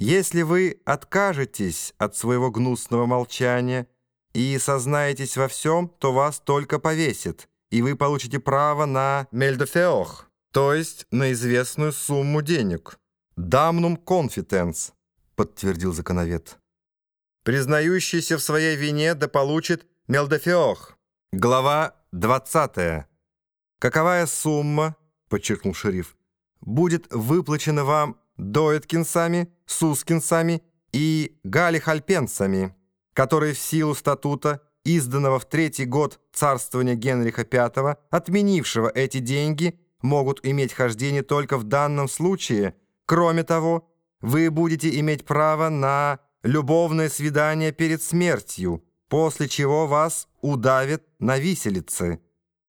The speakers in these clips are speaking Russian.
Если вы откажетесь от своего гнусного молчания и сознаетесь во всем, то вас только повесит, и вы получите право на мельдофеох, то есть на известную сумму денег. «Дамнум конфитенс», — подтвердил законовед. «Признающийся в своей вине да получит мелдофеох». Глава 20. «Каковая сумма?» — подчеркнул шериф. «Будет выплачена вам Доэткинсами, Сускинсами и Галихальпенцами, которые в силу статута, изданного в третий год царствования Генриха V, отменившего эти деньги, могут иметь хождение только в данном случае. Кроме того, вы будете иметь право на любовное свидание перед смертью, после чего вас удавят на виселице.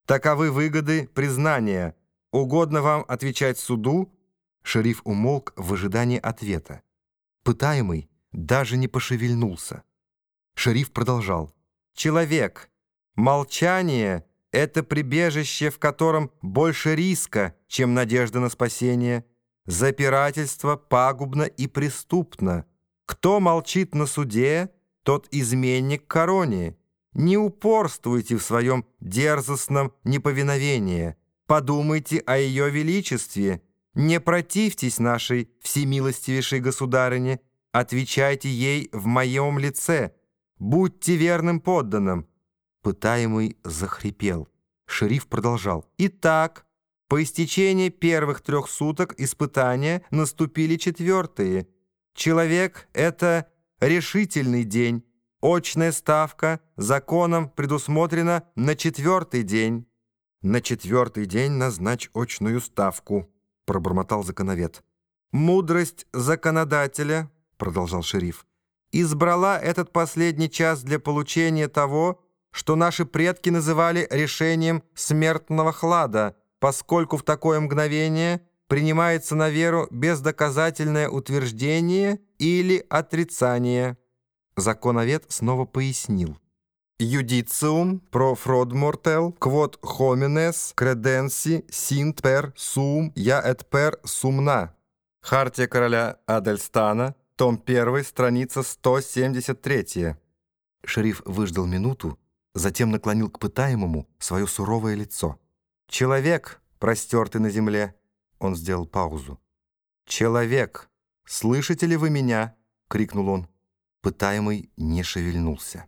Таковы выгоды признания. Угодно вам отвечать суду, Шериф умолк в ожидании ответа. Пытаемый даже не пошевельнулся. Шериф продолжал. «Человек, молчание — это прибежище, в котором больше риска, чем надежда на спасение. Запирательство пагубно и преступно. Кто молчит на суде, тот изменник короне. Не упорствуйте в своем дерзостном неповиновении. Подумайте о ее величестве» Не противьтесь нашей всемилостивейшей государыне, отвечайте ей в моем лице, будьте верным подданным». Пытаемый захрипел. Шериф продолжал. «Итак, по истечении первых трех суток испытания наступили четвертые. Человек — это решительный день. Очная ставка законом предусмотрена на четвертый день. На четвертый день назначь очную ставку» пробормотал законовед. «Мудрость законодателя», — продолжал шериф, «избрала этот последний час для получения того, что наши предки называли решением смертного хлада, поскольку в такое мгновение принимается на веру бездоказательное утверждение или отрицание». Законовед снова пояснил. Юдициум про фрод мортел, квот хоминес, креденси, синт пер сум, я эт пер сумна. Хартия короля Адельстана, том 1, страница 173. Шериф выждал минуту, затем наклонил к пытаемому свое суровое лицо. «Человек, простертый на земле!» Он сделал паузу. «Человек, слышите ли вы меня?» — крикнул он. Пытаемый не шевельнулся.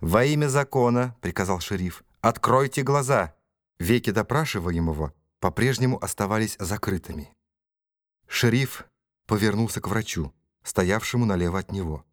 «Во имя закона», — приказал шериф, — «откройте глаза». Веки допрашиваемого по-прежнему оставались закрытыми. Шериф повернулся к врачу, стоявшему налево от него.